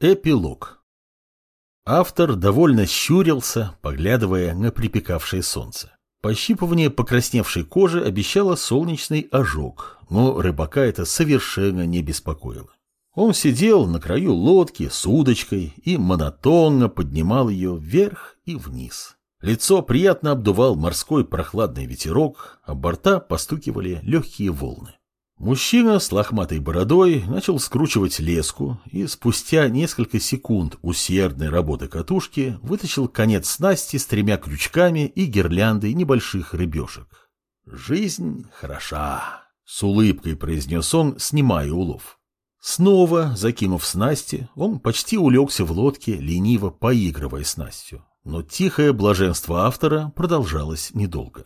Эпилог. Автор довольно щурился, поглядывая на припекавшее солнце. Пощипывание покрасневшей кожи обещало солнечный ожог, но рыбака это совершенно не беспокоило. Он сидел на краю лодки с удочкой и монотонно поднимал ее вверх и вниз. Лицо приятно обдувал морской прохладный ветерок, а борта постукивали легкие волны. Мужчина с лохматой бородой начал скручивать леску и спустя несколько секунд усердной работы катушки вытащил конец снасти с тремя крючками и гирляндой небольших рыбешек. «Жизнь хороша», — с улыбкой произнес он, снимая улов. Снова, закинув снасти, он почти улегся в лодке, лениво поигрывая снастью. Но тихое блаженство автора продолжалось недолго.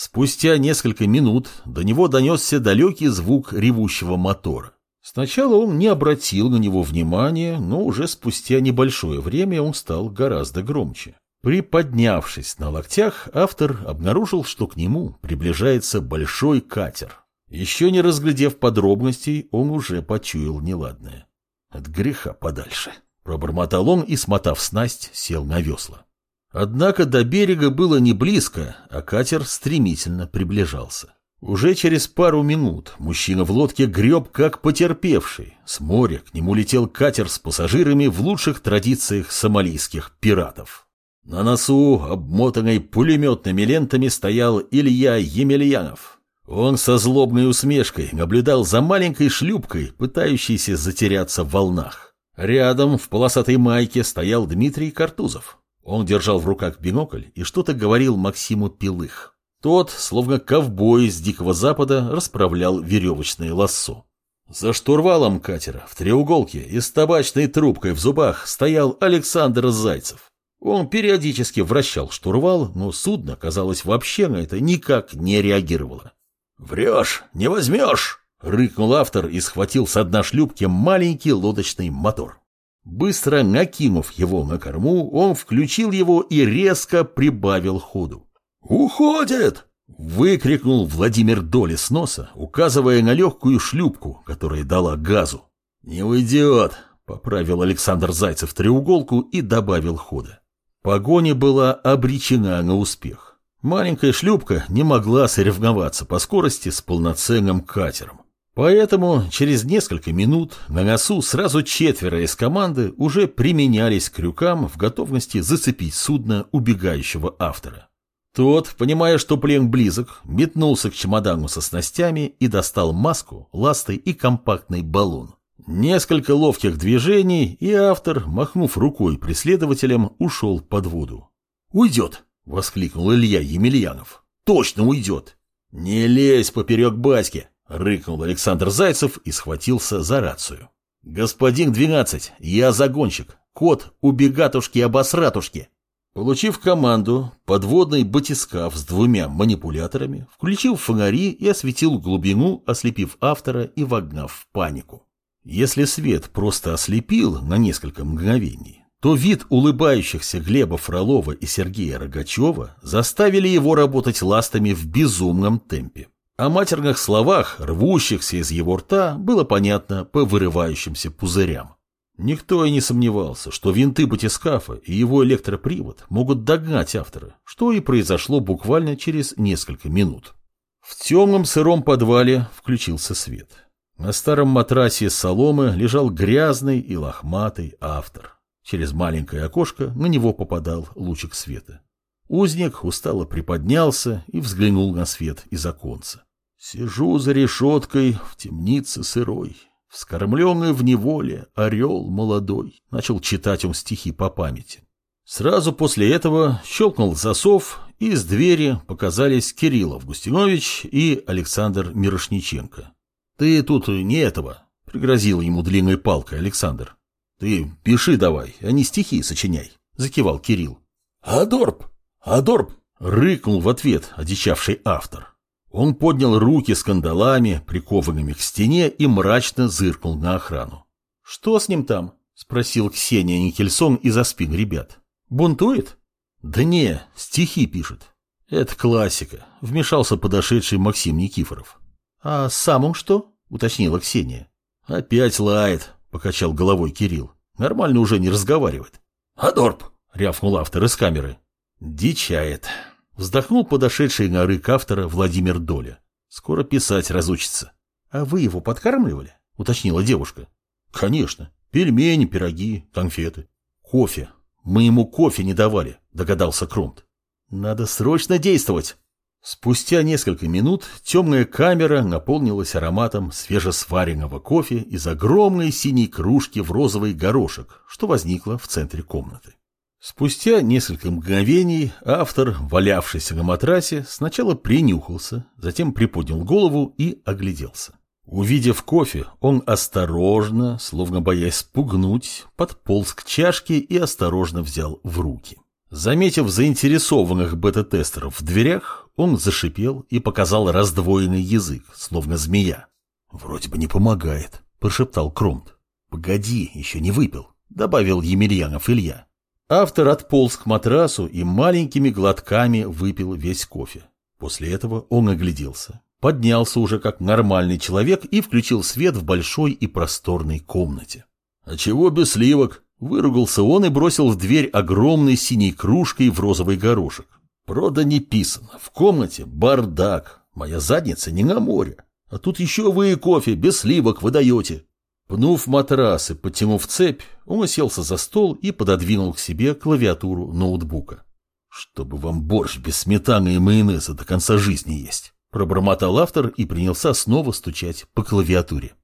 Спустя несколько минут до него донесся далекий звук ревущего мотора. Сначала он не обратил на него внимания, но уже спустя небольшое время он стал гораздо громче. Приподнявшись на локтях, автор обнаружил, что к нему приближается большой катер. Еще не разглядев подробностей, он уже почуял неладное. От греха подальше. Пробормотал он и, смотав снасть, сел на весла. Однако до берега было не близко, а катер стремительно приближался. Уже через пару минут мужчина в лодке греб как потерпевший. С моря к нему летел катер с пассажирами в лучших традициях сомалийских пиратов. На носу, обмотанной пулеметными лентами, стоял Илья Емельянов. Он со злобной усмешкой наблюдал за маленькой шлюпкой, пытающейся затеряться в волнах. Рядом в полосатой майке стоял Дмитрий Картузов. Он держал в руках бинокль и что-то говорил Максиму Пилых. Тот, словно ковбой с Дикого Запада, расправлял веревочное лассо. За штурвалом катера в треуголке и с табачной трубкой в зубах стоял Александр Зайцев. Он периодически вращал штурвал, но судно, казалось, вообще на это никак не реагировало. «Врешь, не возьмешь!» — рыкнул автор и схватил с дна шлюпки маленький лодочный мотор. Быстро накинув его на корму, он включил его и резко прибавил ходу. «Уходит!» — выкрикнул Владимир Доли с носа, указывая на легкую шлюпку, которая дала газу. «Не уйдет!» — поправил Александр Зайцев треуголку и добавил хода. Погоня была обречена на успех. Маленькая шлюпка не могла соревноваться по скорости с полноценным катером. Поэтому через несколько минут на носу сразу четверо из команды уже применялись к крюкам в готовности зацепить судно убегающего автора. Тот, понимая, что плен близок, метнулся к чемодану со снастями и достал маску, ласты и компактный баллон. Несколько ловких движений, и автор, махнув рукой преследователям, ушел под воду. «Уйдет!» — воскликнул Илья Емельянов. «Точно уйдет!» «Не лезь поперек баски!» Рыкнул Александр Зайцев и схватился за рацию. «Господин 12, я загонщик. Кот убегатушки-обосратушки». Получив команду, подводный батискаф с двумя манипуляторами включил фонари и осветил глубину, ослепив автора и вогнав в панику. Если свет просто ослепил на несколько мгновений, то вид улыбающихся Глеба Фролова и Сергея Рогачева заставили его работать ластами в безумном темпе. О матерных словах, рвущихся из его рта, было понятно по вырывающимся пузырям. Никто и не сомневался, что винты батискафа и его электропривод могут догнать автора, что и произошло буквально через несколько минут. В темном сыром подвале включился свет. На старом матрасе из соломы лежал грязный и лохматый автор. Через маленькое окошко на него попадал лучик света. Узник устало приподнялся и взглянул на свет из оконца. Сижу за решеткой в темнице сырой, вскормленный в неволе орел молодой. Начал читать он стихи по памяти. Сразу после этого щелкнул засов, и из двери показались Кирилл Августинович и Александр Мирошниченко. «Ты тут не этого», — пригрозил ему длинной палкой Александр. «Ты пиши давай, а не стихи сочиняй», — закивал Кирилл. «Адорб! Адорб!» — рыкнул в ответ одичавший автор. Он поднял руки с кандалами, прикованными к стене, и мрачно зыркнул на охрану. «Что с ним там?» — спросил Ксения Никельсон из-за спин ребят. «Бунтует?» «Да не, стихи пишет». «Это классика», — вмешался подошедший Максим Никифоров. «А сам он что?» — уточнила Ксения. «Опять лает», — покачал головой Кирилл. Нормально уже не разговаривает. «Адорб!» — рявкнул автор из камеры. «Дичает!» — вздохнул подошедший на рык автора Владимир Доля. «Скоро писать разучится». «А вы его подкармливали?» — уточнила девушка. «Конечно. Пельмени, пироги, конфеты. Кофе. Мы ему кофе не давали», — догадался Кромт. «Надо срочно действовать!» Спустя несколько минут темная камера наполнилась ароматом свежесваренного кофе из огромной синей кружки в розовый горошек, что возникло в центре комнаты. Спустя несколько мгновений автор, валявшийся на матрасе, сначала принюхался, затем приподнял голову и огляделся. Увидев кофе, он осторожно, словно боясь спугнуть, подполз к чашке и осторожно взял в руки. Заметив заинтересованных бета-тестеров в дверях, он зашипел и показал раздвоенный язык, словно змея. «Вроде бы не помогает», — прошептал Кромт. «Погоди, еще не выпил», — добавил Емельянов Илья. Автор отполз к матрасу и маленькими глотками выпил весь кофе. После этого он огляделся, поднялся уже как нормальный человек и включил свет в большой и просторной комнате. «А чего без сливок?» — выругался он и бросил в дверь огромной синей кружкой в розовый горошек. «Прода не писано. В комнате бардак. Моя задница не на море. А тут еще вы и кофе без сливок выдаете». Пнув матрас и потянув цепь, он уселся за стол и пододвинул к себе клавиатуру ноутбука. «Чтобы вам борщ без сметаны и майонеза до конца жизни есть», пробормотал автор и принялся снова стучать по клавиатуре.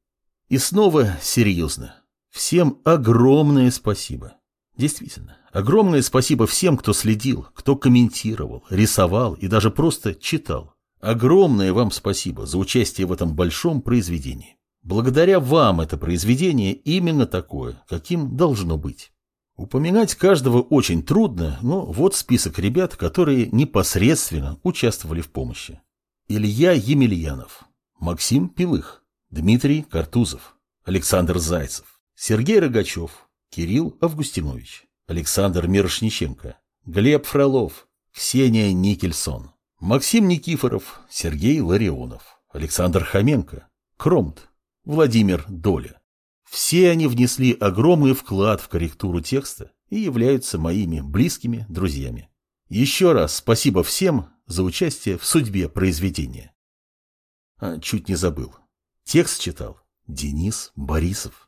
И снова серьезно. Всем огромное спасибо. Действительно, огромное спасибо всем, кто следил, кто комментировал, рисовал и даже просто читал. Огромное вам спасибо за участие в этом большом произведении. Благодаря вам это произведение именно такое, каким должно быть. Упоминать каждого очень трудно, но вот список ребят, которые непосредственно участвовали в помощи. Илья Емельянов, Максим Пилых, Дмитрий Картузов, Александр Зайцев, Сергей Рогачев, Кирилл Августинович, Александр Мирошниченко, Глеб Фролов, Ксения Никельсон, Максим Никифоров, Сергей Ларионов, Александр Хоменко, Кромт, Владимир Доля. Все они внесли огромный вклад в корректуру текста и являются моими близкими друзьями. Еще раз спасибо всем за участие в судьбе произведения. А, чуть не забыл. Текст читал Денис Борисов.